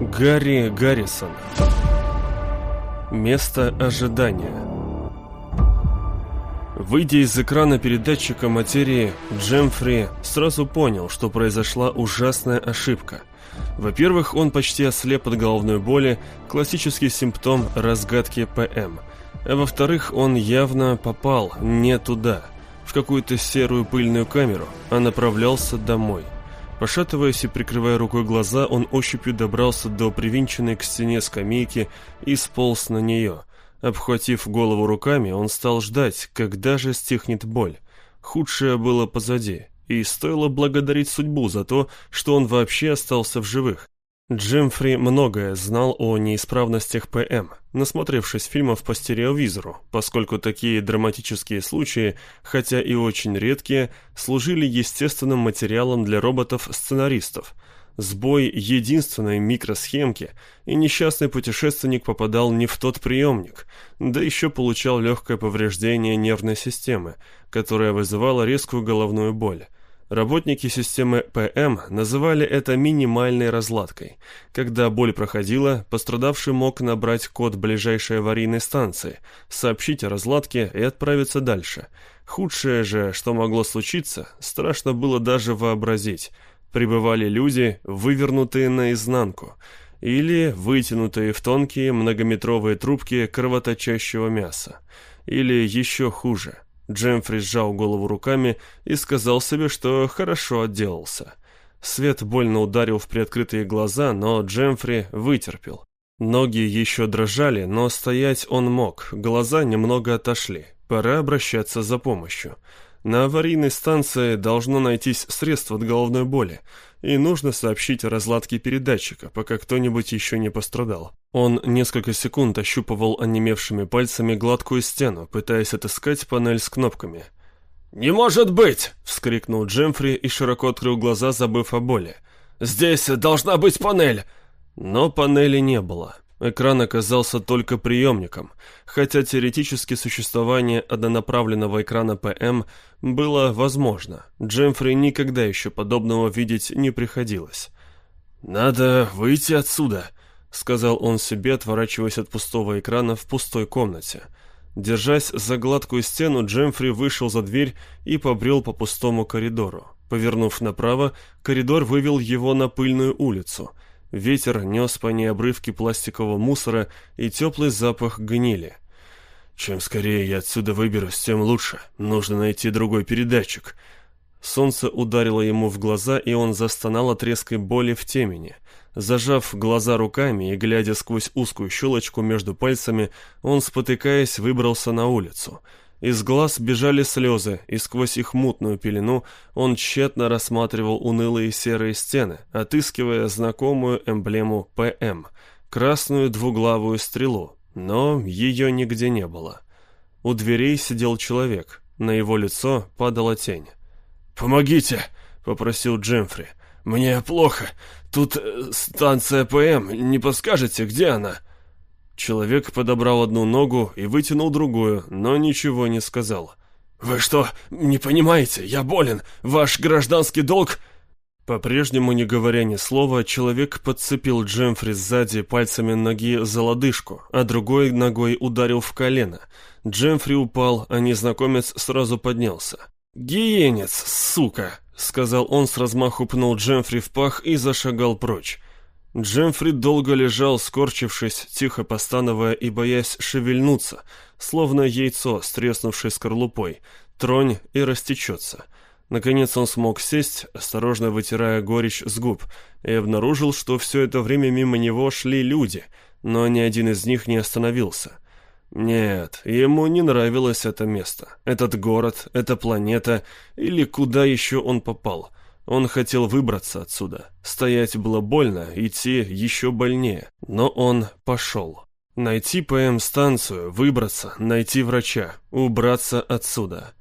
Гарри Гаррисон Место ожидания Выйдя из экрана передатчика материи, Джемфри сразу понял, что произошла ужасная ошибка. Во-первых, он почти ослеп от головной боли, классический симптом разгадки ПМ. А во-вторых, он явно попал не туда, в какую-то серую пыльную камеру, а направлялся домой. Пошатываясь и прикрывая рукой глаза, он ощупью добрался до привинченной к стене скамейки и сполз на нее. Обхватив голову руками, он стал ждать, когда же стихнет боль. Худшее было позади, и стоило благодарить судьбу за то, что он вообще остался в живых. Джемфри многое знал о неисправностях ПМ, насмотревшись фильмов по стереовизору, поскольку такие драматические случаи, хотя и очень редкие, служили естественным материалом для роботов-сценаристов. Сбой единственной микросхемки, и несчастный путешественник попадал не в тот приемник, да еще получал легкое повреждение нервной системы, которое вызывало резкую головную боль. Работники системы ПМ называли это минимальной разладкой. Когда боль проходила, пострадавший мог набрать код ближайшей аварийной станции, сообщить о разладке и отправиться дальше. Худшее же, что могло случиться, страшно было даже вообразить. Прибывали люди, вывернутые наизнанку, или вытянутые в тонкие многометровые трубки кровоточащего мяса. Или еще хуже – Джемфри сжал голову руками и сказал себе, что хорошо отделался. Свет больно ударил в приоткрытые глаза, но Джемфри вытерпел. Ноги еще дрожали, но стоять он мог, глаза немного отошли. Пора обращаться за помощью. На аварийной станции должно найтись средство от головной боли, и нужно сообщить о разладке передатчика, пока кто-нибудь еще не пострадал. Он несколько секунд ощупывал онемевшими пальцами гладкую стену, пытаясь отыскать панель с кнопками. «Не может быть!» — вскрикнул Джемфри и широко открыл глаза, забыв о боли. «Здесь должна быть панель!» Но панели не было. Экран оказался только приемником, хотя теоретически существование однонаправленного экрана ПМ было возможно. Джемфри никогда еще подобного видеть не приходилось. «Надо выйти отсюда», — сказал он себе, отворачиваясь от пустого экрана в пустой комнате. Держась за гладкую стену, Джемфри вышел за дверь и побрел по пустому коридору. Повернув направо, коридор вывел его на пыльную улицу — Ветер нес по ней обрывки пластикового мусора и теплый запах гнили. «Чем скорее я отсюда выберусь, тем лучше. Нужно найти другой передатчик». Солнце ударило ему в глаза, и он застонал от резкой боли в темени. Зажав глаза руками и глядя сквозь узкую щелочку между пальцами, он, спотыкаясь, выбрался на улицу — из глаз бежали слезы, и сквозь их мутную пелену он тщетно рассматривал унылые серые стены, отыскивая знакомую эмблему ПМ — красную двуглавую стрелу, но ее нигде не было. У дверей сидел человек, на его лицо падала тень. «Помогите!» — попросил Джемфри. «Мне плохо. Тут э, станция ПМ. Не подскажете, где она?» Человек подобрал одну ногу и вытянул другую, но ничего не сказал. «Вы что, не понимаете? Я болен. Ваш гражданский долг...» По-прежнему, не говоря ни слова, человек подцепил Джемфри сзади пальцами ноги за лодыжку, а другой ногой ударил в колено. Джемфри упал, а незнакомец сразу поднялся. «Гиенец, сука!» — сказал он с размаху пнул Джемфри в пах и зашагал прочь. Джемфри долго лежал, скорчившись, тихо постановая и боясь шевельнуться, словно яйцо с треснувшей скорлупой. Тронь и растечется. Наконец он смог сесть, осторожно вытирая горечь с губ, и обнаружил, что все это время мимо него шли люди, но ни один из них не остановился. Нет, ему не нравилось это место, этот город, эта планета, или куда еще он попал — он хотел выбраться отсюда. Стоять было больно, идти еще больнее. Но он пошел. Найти ПМ-станцию, выбраться, найти врача, убраться отсюда.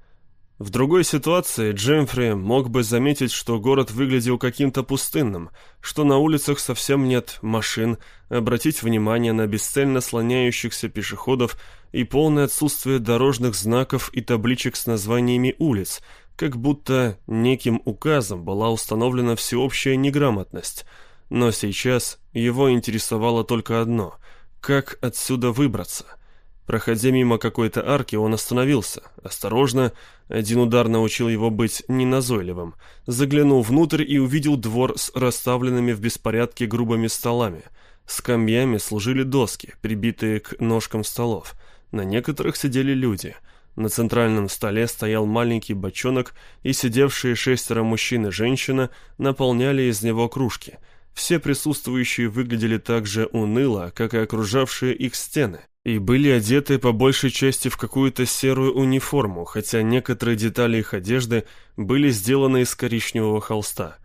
В другой ситуации Джемфри мог бы заметить, что город выглядел каким-то пустынным, что на улицах совсем нет машин, обратить внимание на бесцельно слоняющихся пешеходов и полное отсутствие дорожных знаков и табличек с названиями улиц – как будто неким указом была установлена всеобщая неграмотность. но сейчас его интересовало только одно — как отсюда выбраться — Проходя мимо какой-то арки, он остановился. Осторожно, один удар научил его быть неназойливым. Заглянул внутрь и увидел двор с расставленными в беспорядке грубыми столами. Скамьями служили доски, прибитые к ножкам столов. На некоторых сидели люди. На центральном столе стоял маленький бочонок, и сидевшие шестеро мужчин и женщина наполняли из него кружки. Все присутствующие выглядели так же уныло, как и окружавшие их стены и были одеты по большей части в какую-то серую униформу, хотя некоторые детали их одежды были сделаны из коричневого холста.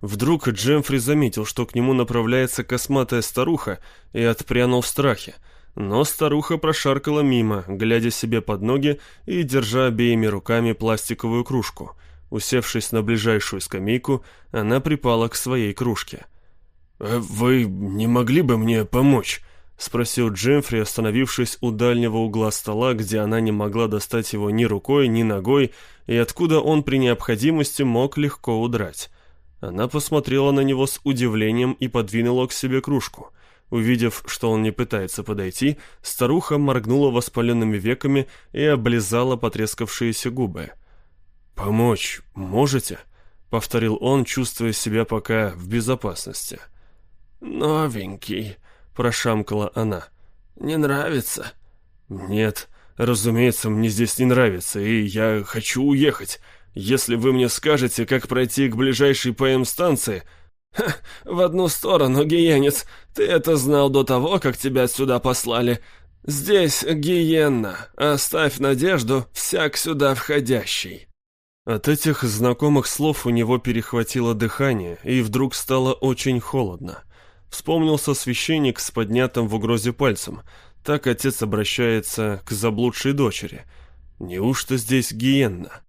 Вдруг Джемфри заметил, что к нему направляется косматая старуха, и отпрянул в страхе. Но старуха прошаркала мимо, глядя себе под ноги и держа обеими руками пластиковую кружку. Усевшись на ближайшую скамейку, она припала к своей кружке. «Э, «Вы не могли бы мне помочь?» — спросил Джемфри, остановившись у дальнего угла стола, где она не могла достать его ни рукой, ни ногой, и откуда он при необходимости мог легко удрать. Она посмотрела на него с удивлением и подвинула к себе кружку. Увидев, что он не пытается подойти, старуха моргнула воспаленными веками и облизала потрескавшиеся губы. «Помочь можете?» — повторил он, чувствуя себя пока в безопасности. «Новенький», прошамкала она. «Не нравится?» «Нет, разумеется, мне здесь не нравится, и я хочу уехать. Если вы мне скажете, как пройти к ближайшей ПМ-станции...» «Ха, в одну сторону, гиенец. Ты это знал до того, как тебя сюда послали. Здесь гиенна. Оставь надежду, всяк сюда входящий». От этих знакомых слов у него перехватило дыхание, и вдруг стало очень холодно. Вспомнился священник с поднятым в угрозе пальцем. Так отец обращается к заблудшей дочери. Неужто здесь гиенна?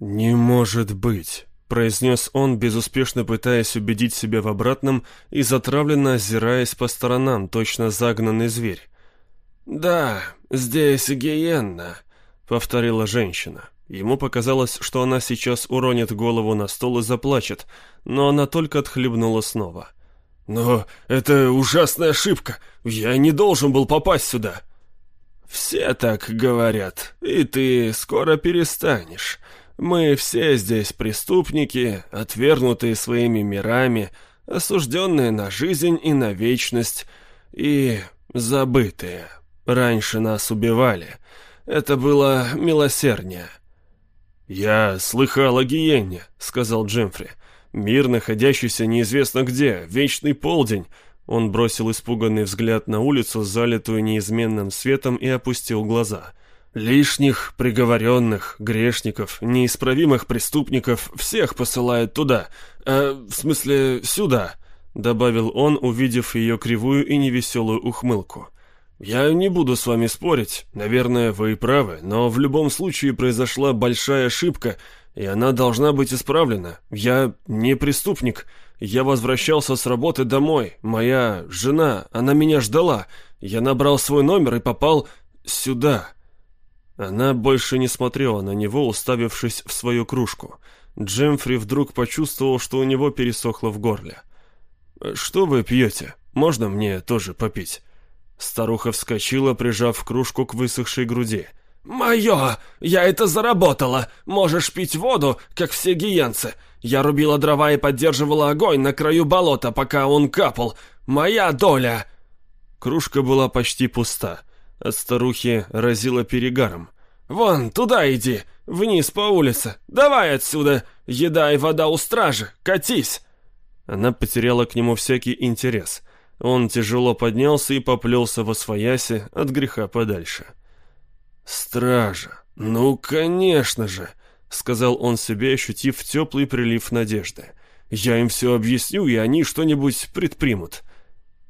«Не может быть», — произнес он, безуспешно пытаясь убедить себя в обратном и затравленно озираясь по сторонам, точно загнанный зверь. «Да, здесь гиенна», — повторила женщина. Ему показалось, что она сейчас уронит голову на стол и заплачет, но она только отхлебнула снова. «Но это ужасная ошибка. Я не должен был попасть сюда». «Все так говорят, и ты скоро перестанешь. Мы все здесь преступники, отвергнутые своими мирами, осужденные на жизнь и на вечность, и забытые. Раньше нас убивали. Это было милосерднее». «Я слыхал о гиене», — сказал Джемфри. Мир, находящийся неизвестно где, вечный полдень. Он бросил испуганный взгляд на улицу, залитую неизменным светом, и опустил глаза. Лишних, приговоренных, грешников, неисправимых преступников всех посылают туда, э, в смысле сюда, добавил он, увидев ее кривую и невеселую ухмылку. «Я не буду с вами спорить. Наверное, вы и правы, но в любом случае произошла большая ошибка, и она должна быть исправлена. Я не преступник. Я возвращался с работы домой. Моя жена, она меня ждала. Я набрал свой номер и попал сюда». Она больше не смотрела на него, уставившись в свою кружку. Джемфри вдруг почувствовал, что у него пересохло в горле. «Что вы пьете? Можно мне тоже попить?» Старуха вскочила, прижав кружку к высохшей груди. «Мое! Я это заработала! Можешь пить воду, как все гиенцы! Я рубила дрова и поддерживала огонь на краю болота, пока он капал! Моя доля!» Кружка была почти пуста. От старухи разила перегаром. «Вон, туда иди! Вниз по улице! Давай отсюда! Еда и вода у стражи! Катись!» Она потеряла к нему всякий интерес. Он тяжело поднялся и поплелся во свояси от греха подальше. «Стража! Ну, конечно же!» — сказал он себе, ощутив теплый прилив надежды. «Я им все объясню, и они что-нибудь предпримут».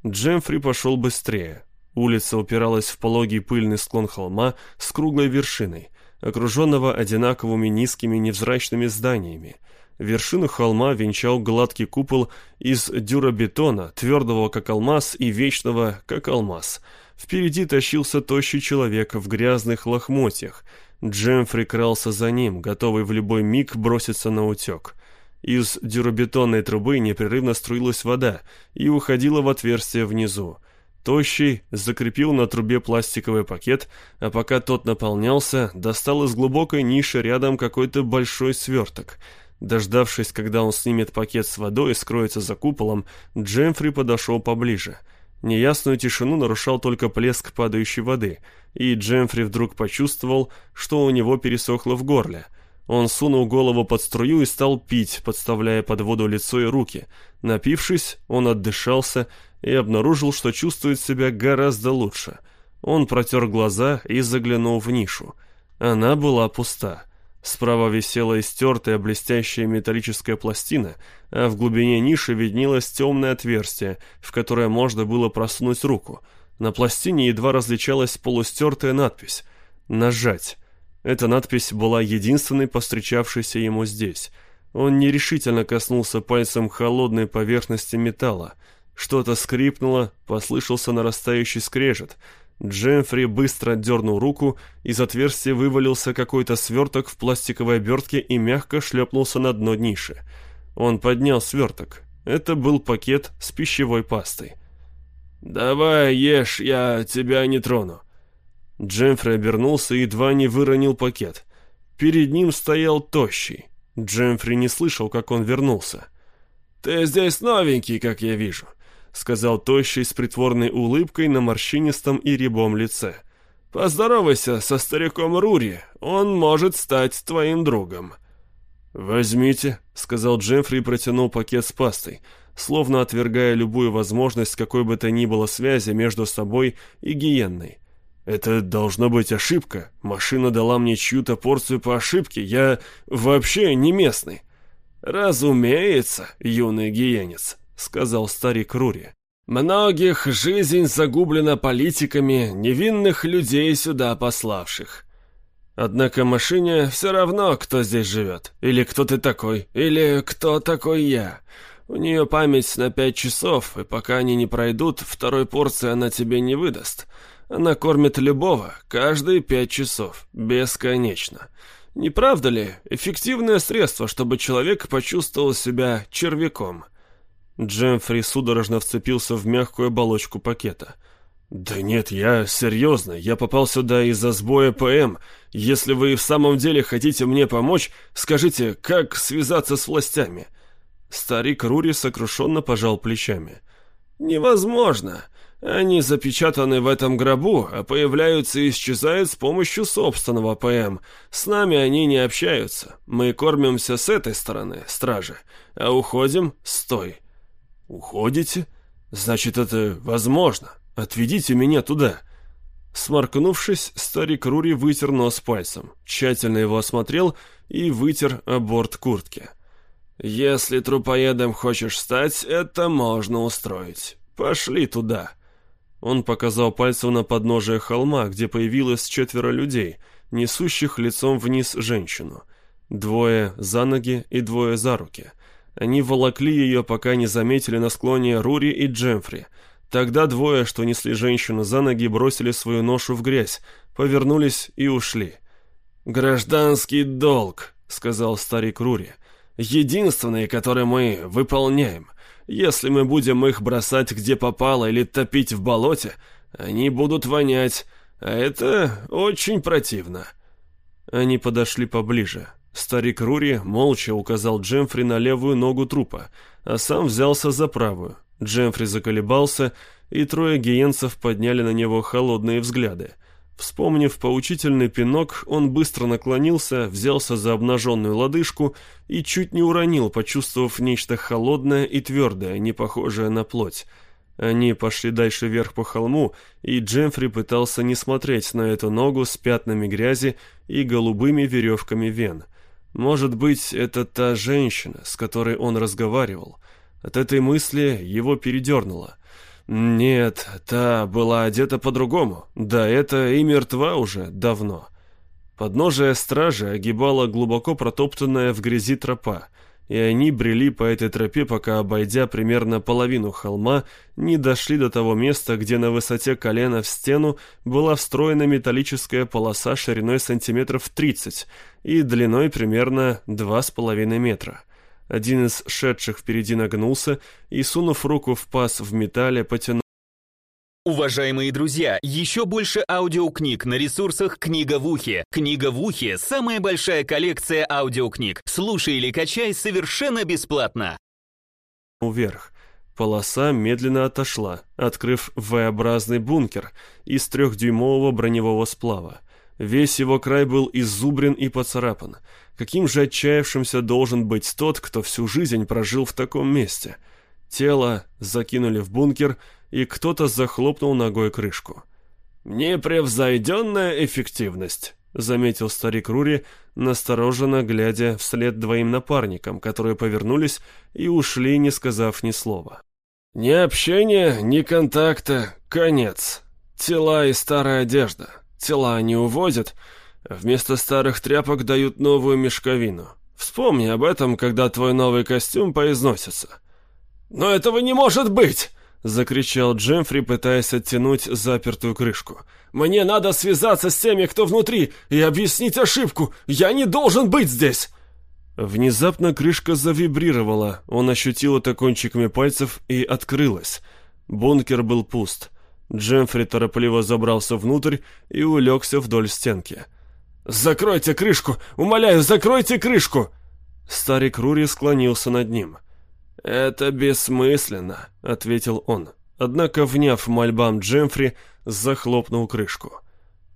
Джемфри пошел быстрее. Улица упиралась в пологий пыльный склон холма с круглой вершиной, окруженного одинаковыми низкими невзрачными зданиями. Вершину холма венчал гладкий купол из дюробетона, твердого как алмаз и вечного как алмаз — Впереди тащился тощий человек в грязных лохмотьях. Джемфри крался за ним, готовый в любой миг броситься на утек. Из дюробетонной трубы непрерывно струилась вода и уходила в отверстие внизу. Тощий закрепил на трубе пластиковый пакет, а пока тот наполнялся, достал из глубокой ниши рядом какой-то большой сверток. Дождавшись, когда он снимет пакет с водой и скроется за куполом, Джемфри подошел поближе. Неясную тишину нарушал только плеск падающей воды, и Джемфри вдруг почувствовал, что у него пересохло в горле. Он сунул голову под струю и стал пить, подставляя под воду лицо и руки. Напившись, он отдышался и обнаружил, что чувствует себя гораздо лучше. Он протер глаза и заглянул в нишу. Она была пуста. Справа висела истертая блестящая металлическая пластина, а в глубине ниши виднелось темное отверстие, в которое можно было просунуть руку. На пластине едва различалась полустертая надпись «Нажать». Эта надпись была единственной повстречавшейся ему здесь. Он нерешительно коснулся пальцем холодной поверхности металла. Что-то скрипнуло, послышался нарастающий скрежет. Джемфри быстро дернул руку, из отверстия вывалился какой-то сверток в пластиковой обертке и мягко шлепнулся на дно ниши. Он поднял сверток. Это был пакет с пищевой пастой. «Давай ешь, я тебя не трону». Джемфри обернулся и едва не выронил пакет. Перед ним стоял тощий. Джемфри не слышал, как он вернулся. «Ты здесь новенький, как я вижу сказал тощий с притворной улыбкой на морщинистом и рябом лице. «Поздоровайся со стариком Рури, он может стать твоим другом». «Возьмите», — сказал Джеффри и протянул пакет с пастой, словно отвергая любую возможность какой бы то ни было связи между собой и гиенной. «Это должно быть ошибка. Машина дала мне чью-то порцию по ошибке. Я вообще не местный». «Разумеется, юный гиенец», — сказал старик Рури. «Многих жизнь загублена политиками, невинных людей сюда пославших. Однако машине все равно, кто здесь живет, или кто ты такой, или кто такой я. У нее память на пять часов, и пока они не пройдут, второй порции она тебе не выдаст. Она кормит любого, каждые пять часов, бесконечно». Не правда ли, эффективное средство, чтобы человек почувствовал себя червяком? Джемфри судорожно вцепился в мягкую оболочку пакета. «Да нет, я серьезно, я попал сюда из-за сбоя ПМ. Если вы в самом деле хотите мне помочь, скажите, как связаться с властями?» Старик Рури сокрушенно пожал плечами. «Невозможно. Они запечатаны в этом гробу, а появляются и исчезают с помощью собственного ПМ. С нами они не общаются. Мы кормимся с этой стороны, стражи, а уходим с той». «Уходите? Значит, это возможно. Отведите меня туда». Сморкнувшись, старик Рури вытер нос пальцем, тщательно его осмотрел и вытер о борт куртки. «Если трупоедом хочешь стать, это можно устроить. Пошли туда». Он показал пальцем на подножие холма, где появилось четверо людей, несущих лицом вниз женщину. Двое за ноги и двое за руки — они волокли ее, пока не заметили на склоне Рури и Джемфри. Тогда двое, что несли женщину за ноги, бросили свою ношу в грязь, повернулись и ушли. «Гражданский долг», — сказал старик Рури. «Единственный, который мы выполняем. Если мы будем их бросать где попало или топить в болоте, они будут вонять, а это очень противно». Они подошли поближе. Старик Рури молча указал Джемфри на левую ногу трупа, а сам взялся за правую. Джемфри заколебался, и трое гиенцев подняли на него холодные взгляды. Вспомнив поучительный пинок, он быстро наклонился, взялся за обнаженную лодыжку и чуть не уронил, почувствовав нечто холодное и твердое, не похожее на плоть. Они пошли дальше вверх по холму, и Джемфри пытался не смотреть на эту ногу с пятнами грязи и голубыми веревками вен — может быть, это та женщина, с которой он разговаривал. От этой мысли его передернуло. Нет, та была одета по-другому. Да это и мертва уже давно. Подножие стражи огибала глубоко протоптанная в грязи тропа и они брели по этой тропе, пока, обойдя примерно половину холма, не дошли до того места, где на высоте колена в стену была встроена металлическая полоса шириной сантиметров 30 и длиной примерно 2,5 метра. Один из шедших впереди нагнулся и, сунув руку в паз в металле, потянул. Уважаемые друзья, еще больше аудиокниг на ресурсах «Книга в ухе». «Книга в ухе» — самая большая коллекция аудиокниг. Слушай или качай совершенно бесплатно. Вверх. Полоса медленно отошла, открыв V-образный бункер из трехдюймового броневого сплава. Весь его край был изубрен и поцарапан. Каким же отчаявшимся должен быть тот, кто всю жизнь прожил в таком месте? Тело закинули в бункер, и кто-то захлопнул ногой крышку. «Непревзойденная эффективность», — заметил старик Рури, настороженно глядя вслед двоим напарникам, которые повернулись и ушли, не сказав ни слова. «Ни общения, ни контакта, конец. Тела и старая одежда. Тела не увозят, вместо старых тряпок дают новую мешковину. Вспомни об этом, когда твой новый костюм поизносится». «Но этого не может быть!» — закричал Джемфри, пытаясь оттянуть запертую крышку. «Мне надо связаться с теми, кто внутри, и объяснить ошибку! Я не должен быть здесь!» Внезапно крышка завибрировала, он ощутил это кончиками пальцев и открылась. Бункер был пуст. Джемфри торопливо забрался внутрь и улегся вдоль стенки. «Закройте крышку! Умоляю, закройте крышку!» Старик Рури склонился над ним. «Это бессмысленно», — ответил он. Однако, вняв мольбам Джемфри, захлопнул крышку.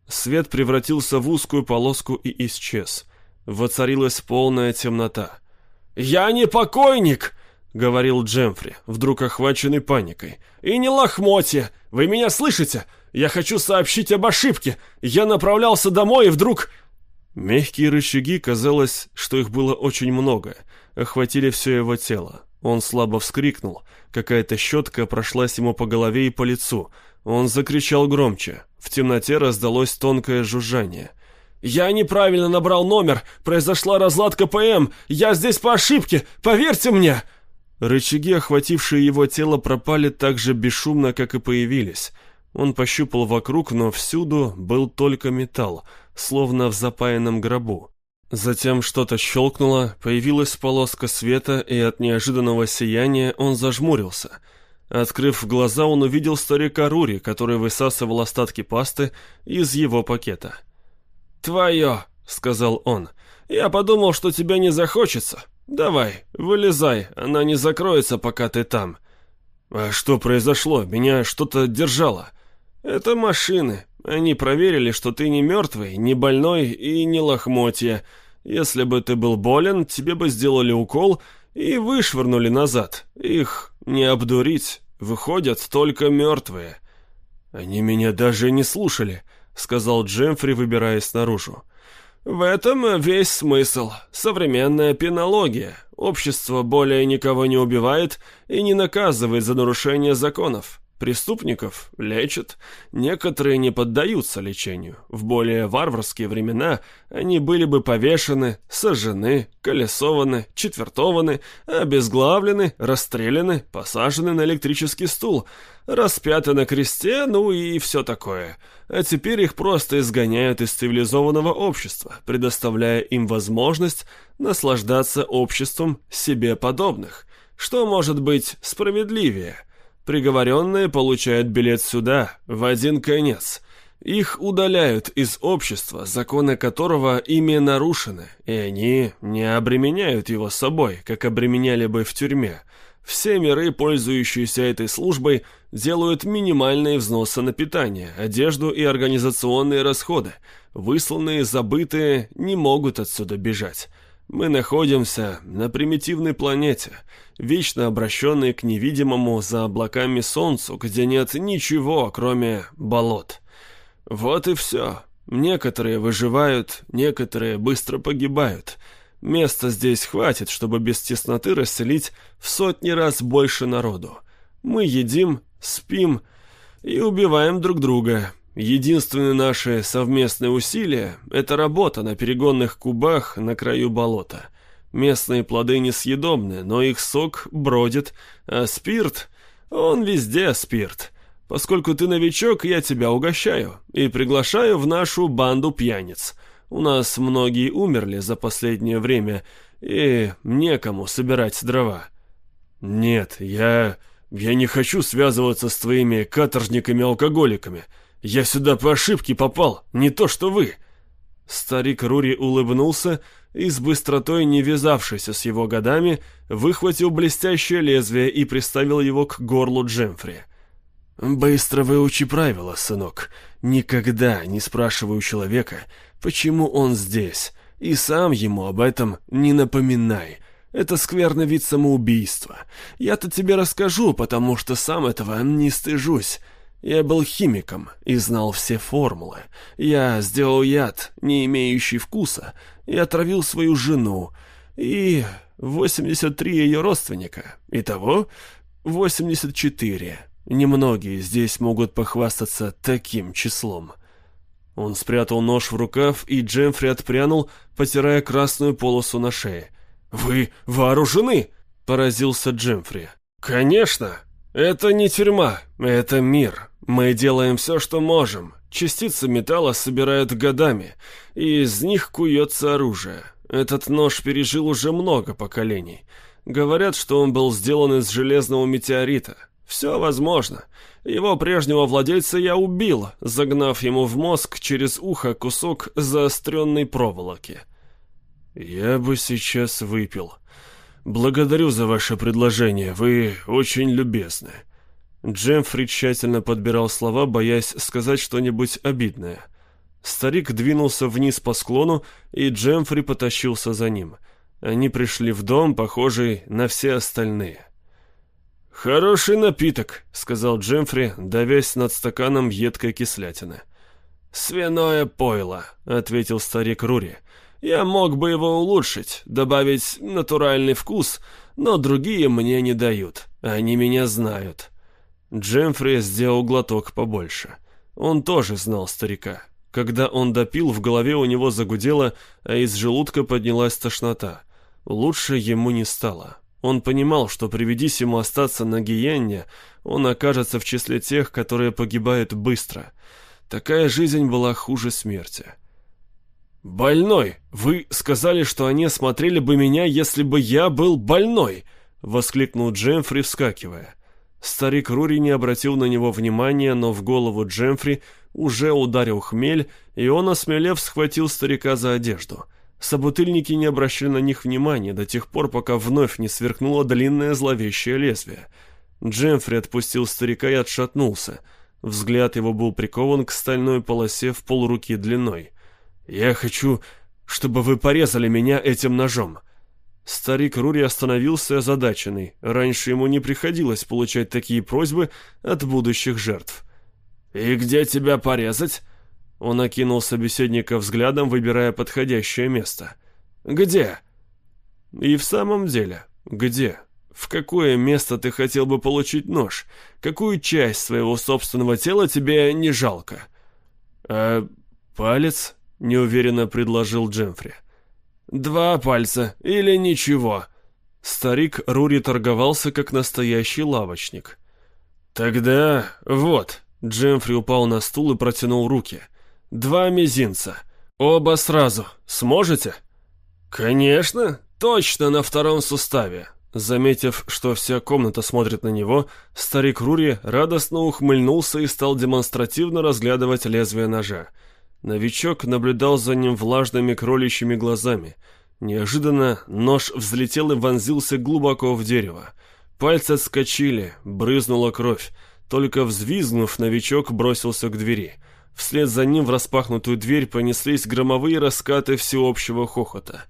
Свет превратился в узкую полоску и исчез. Воцарилась полная темнота. «Я не покойник!» — говорил Джемфри, вдруг охваченный паникой. «И не лохмотья! Вы меня слышите? Я хочу сообщить об ошибке! Я направлялся домой и вдруг...» Мягкие рычаги, казалось, что их было очень много, охватили все его тело. Он слабо вскрикнул, какая-то щетка прошлась ему по голове и по лицу. Он закричал громче. В темноте раздалось тонкое жужжание. «Я неправильно набрал номер! Произошла разладка ПМ! Я здесь по ошибке! Поверьте мне!» Рычаги, охватившие его тело, пропали так же бесшумно, как и появились. Он пощупал вокруг, но всюду был только металл, словно в запаянном гробу. Затем что-то щелкнуло, появилась полоска света, и от неожиданного сияния он зажмурился. Открыв глаза, он увидел старика Рури, который высасывал остатки пасты из его пакета. «Твое!» — сказал он. «Я подумал, что тебя не захочется. «Давай, вылезай, она не закроется, пока ты там». «А что произошло? Меня что-то держало». «Это машины. Они проверили, что ты не мертвый, не больной и не лохмотья. Если бы ты был болен, тебе бы сделали укол и вышвырнули назад. Их не обдурить, выходят только мертвые». «Они меня даже не слушали», — сказал Джемфри, выбираясь наружу. В этом весь смысл. Современная пенология. Общество более никого не убивает и не наказывает за нарушение законов. Преступников лечат, некоторые не поддаются лечению. В более варварские времена они были бы повешены, сожжены, колесованы, четвертованы, обезглавлены, расстреляны, посажены на электрический стул, распяты на кресте, ну и все такое. А теперь их просто изгоняют из цивилизованного общества, предоставляя им возможность наслаждаться обществом себе подобных. Что может быть справедливее – Приговоренные получают билет сюда, в один конец. Их удаляют из общества, законы которого ими нарушены, и они не обременяют его собой, как обременяли бы в тюрьме. Все миры, пользующиеся этой службой, делают минимальные взносы на питание, одежду и организационные расходы. Высланные, забытые не могут отсюда бежать. Мы находимся на примитивной планете, вечно обращенной к невидимому за облаками солнцу, где нет ничего, кроме болот. Вот и все. Некоторые выживают, некоторые быстро погибают. Места здесь хватит, чтобы без тесноты расселить в сотни раз больше народу. Мы едим, спим и убиваем друг друга, Единственные наши совместные усилия – это работа на перегонных кубах на краю болота. Местные плоды несъедобны, но их сок бродит, а спирт – он везде спирт. Поскольку ты новичок, я тебя угощаю и приглашаю в нашу банду пьяниц. У нас многие умерли за последнее время, и некому собирать дрова. Нет, я... я не хочу связываться с твоими каторжниками-алкоголиками. Я сюда по ошибке попал, не то что вы. Старик Рури улыбнулся и с быстротой, не вязавшейся с его годами, выхватил блестящее лезвие и приставил его к горлу Джемфри. «Быстро выучи правила, сынок. Никогда не спрашивай у человека, почему он здесь, и сам ему об этом не напоминай. Это скверный вид самоубийства. Я-то тебе расскажу, потому что сам этого не стыжусь. Я был химиком и знал все формулы. Я сделал яд, не имеющий вкуса, и отравил свою жену. И 83 ее родственника. Итого 84. Немногие здесь могут похвастаться таким числом. Он спрятал нож в рукав, и Джемфри отпрянул, потирая красную полосу на шее. «Вы вооружены?» — поразился Джемфри. «Конечно! Это не тюрьма, это мир. Мы делаем все, что можем. Частицы металла собирают годами, и из них куется оружие. Этот нож пережил уже много поколений. Говорят, что он был сделан из железного метеорита. Все возможно. Его прежнего владельца я убил, загнав ему в мозг через ухо кусок заостренной проволоки. Я бы сейчас выпил. Благодарю за ваше предложение, вы очень любезны. Джемфри тщательно подбирал слова, боясь сказать что-нибудь обидное. Старик двинулся вниз по склону, и Джемфри потащился за ним. Они пришли в дом, похожий на все остальные. «Хороший напиток», — сказал Джемфри, давясь над стаканом едкой кислятины. «Свиное пойло», — ответил старик Рури. «Я мог бы его улучшить, добавить натуральный вкус, но другие мне не дают. Они меня знают». Джемфри сделал глоток побольше. Он тоже знал старика. Когда он допил, в голове у него загудело, а из желудка поднялась тошнота. Лучше ему не стало. Он понимал, что приведись ему остаться на Гиенне, он окажется в числе тех, которые погибают быстро. Такая жизнь была хуже смерти. «Больной! Вы сказали, что они осмотрели бы меня, если бы я был больной!» — воскликнул Джемфри, вскакивая. Старик Рури не обратил на него внимания, но в голову Джемфри уже ударил хмель, и он, осмелев, схватил старика за одежду — Собутыльники не обращали на них внимания до тех пор, пока вновь не сверкнуло длинное зловещее лезвие. Джемфри отпустил старика и отшатнулся. Взгляд его был прикован к стальной полосе в полруки длиной. «Я хочу, чтобы вы порезали меня этим ножом». Старик Рури остановился озадаченный. Раньше ему не приходилось получать такие просьбы от будущих жертв. «И где тебя порезать?» Он окинул собеседника взглядом, выбирая подходящее место. «Где?» «И в самом деле, где? В какое место ты хотел бы получить нож? Какую часть своего собственного тела тебе не жалко?» «А палец?» — неуверенно предложил Джемфри. «Два пальца или ничего?» Старик Рури торговался, как настоящий лавочник. «Тогда вот», — Джемфри упал на стул и протянул руки — Два мизинца. Оба сразу. Сможете? Конечно, точно на втором суставе. Заметив, что вся комната смотрит на него, старик Рури радостно ухмыльнулся и стал демонстративно разглядывать лезвие ножа. Новичок наблюдал за ним влажными кроличьими глазами. Неожиданно нож взлетел и вонзился глубоко в дерево. Пальцы отскочили, брызнула кровь. Только взвизгнув, новичок бросился к двери — Вслед за ним в распахнутую дверь понеслись громовые раскаты всеобщего хохота.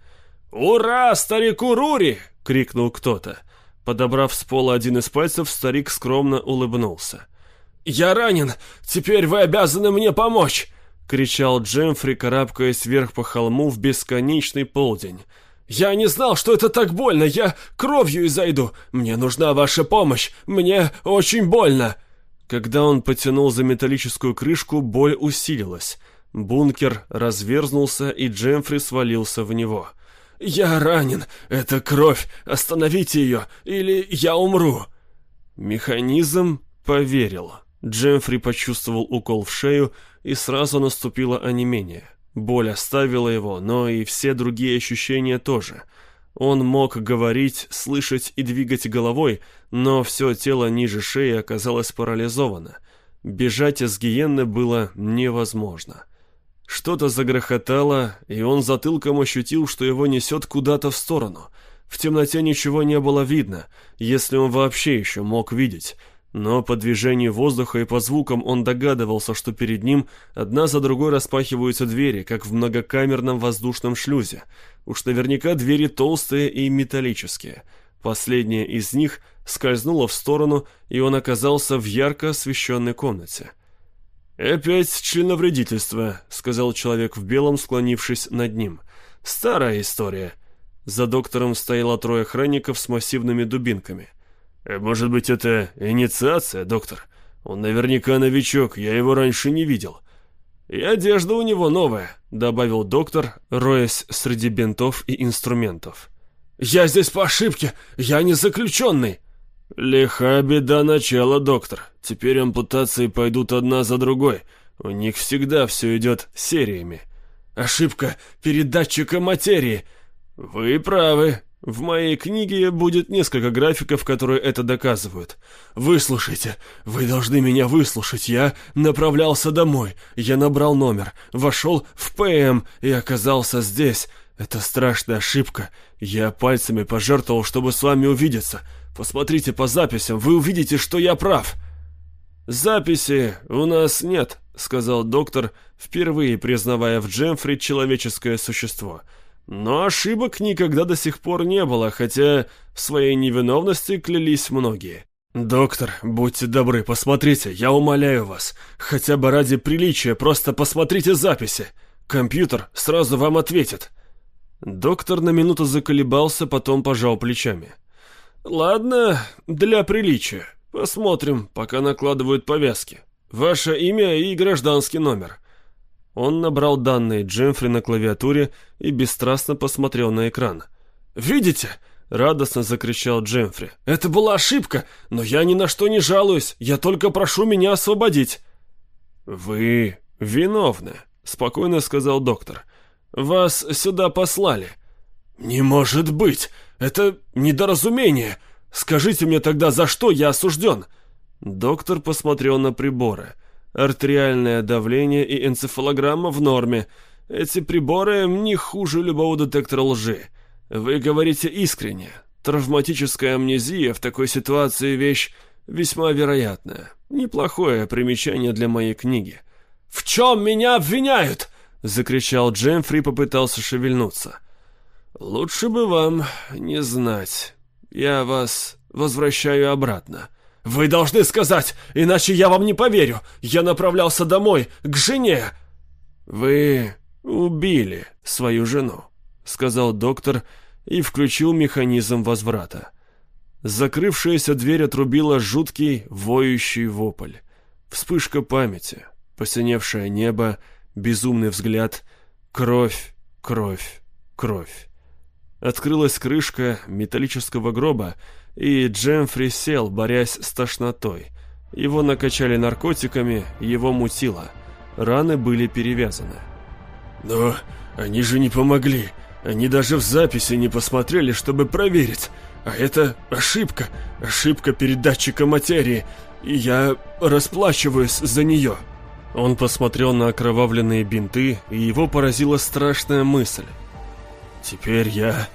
«Ура, старику Рури!» — крикнул кто-то. Подобрав с пола один из пальцев, старик скромно улыбнулся. «Я ранен! Теперь вы обязаны мне помочь!» — кричал Джемфри, карабкаясь вверх по холму в бесконечный полдень. «Я не знал, что это так больно! Я кровью изойду! Мне нужна ваша помощь! Мне очень больно!» Когда он потянул за металлическую крышку, боль усилилась. Бункер разверзнулся, и Джемфри свалился в него. «Я ранен! Это кровь! Остановите ее, или я умру!» Механизм поверил. Джемфри почувствовал укол в шею, и сразу наступило онемение. Боль оставила его, но и все другие ощущения тоже. Он мог говорить, слышать и двигать головой, но все тело ниже шеи оказалось парализовано. Бежать из гиенны было невозможно. Что-то загрохотало, и он затылком ощутил, что его несет куда-то в сторону. В темноте ничего не было видно, если он вообще еще мог видеть. Но по движению воздуха и по звукам он догадывался, что перед ним одна за другой распахиваются двери, как в многокамерном воздушном шлюзе. Уж наверняка двери толстые и металлические. Последняя из них скользнула в сторону, и он оказался в ярко освещенной комнате. «Опять членовредительство», — сказал человек в белом, склонившись над ним. «Старая история». За доктором стояло трое охранников с массивными дубинками. Э, «Может быть, это инициация, доктор? Он наверняка новичок, я его раньше не видел». «И одежда у него новая», — добавил доктор, роясь среди бинтов и инструментов. «Я здесь по ошибке, я не заключенный». «Лиха беда начала, доктор. Теперь ампутации пойдут одна за другой. У них всегда все идет сериями». «Ошибка передатчика материи». «Вы правы. В моей книге будет несколько графиков, которые это доказывают. Выслушайте, вы должны меня выслушать. Я направлялся домой. Я набрал номер, вошел в ПМ и оказался здесь. Это страшная ошибка. Я пальцами пожертвовал, чтобы с вами увидеться. Посмотрите по записям, вы увидите, что я прав. Записи у нас нет, сказал доктор, впервые признавая в Джемфри человеческое существо. — но ошибок никогда до сих пор не было, хотя в своей невиновности клялись многие. «Доктор, будьте добры, посмотрите, я умоляю вас. Хотя бы ради приличия, просто посмотрите записи. Компьютер сразу вам ответит». Доктор на минуту заколебался, потом пожал плечами. «Ладно, для приличия. Посмотрим, пока накладывают повязки. Ваше имя и гражданский номер. Он набрал данные Джемфри на клавиатуре и бесстрастно посмотрел на экран. «Видите?» — радостно закричал Джемфри. «Это была ошибка, но я ни на что не жалуюсь, я только прошу меня освободить». «Вы виновны», — спокойно сказал доктор. «Вас сюда послали». «Не может быть! Это недоразумение! Скажите мне тогда, за что я осужден?» Доктор посмотрел на приборы — Артериальное давление и энцефалограмма в норме. Эти приборы не хуже любого детектора лжи. Вы говорите искренне. Травматическая амнезия в такой ситуации вещь весьма вероятная. Неплохое примечание для моей книги. «В чем меня обвиняют?» — закричал Джемфри и попытался шевельнуться. «Лучше бы вам не знать. Я вас возвращаю обратно». «Вы должны сказать, иначе я вам не поверю. Я направлялся домой, к жене». «Вы убили свою жену», — сказал доктор и включил механизм возврата. Закрывшаяся дверь отрубила жуткий, воющий вопль. Вспышка памяти, посиневшее небо, безумный взгляд, кровь, кровь, кровь. Открылась крышка металлического гроба, и Джемфри сел, борясь с тошнотой. Его накачали наркотиками, его мутило. Раны были перевязаны. «Но они же не помогли. Они даже в записи не посмотрели, чтобы проверить. А это ошибка. Ошибка передатчика материи. И я расплачиваюсь за нее». Он посмотрел на окровавленные бинты, и его поразила страшная мысль. «Теперь я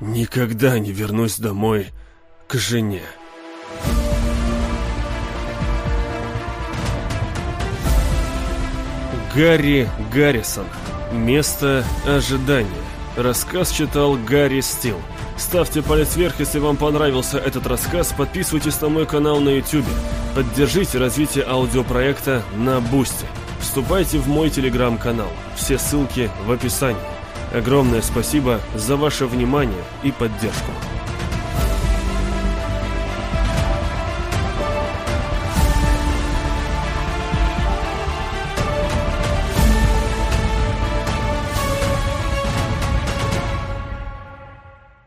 никогда не вернусь домой к жене. Гарри Гаррисон. Место ожидания. Рассказ читал Гарри Стил. Ставьте палец вверх, если вам понравился этот рассказ, подписывайтесь на мой канал на YouTube, поддержите развитие аудиопроекта на Бусти, вступайте в мой телеграм-канал, все ссылки в описании. Огромное спасибо за ваше внимание и поддержку.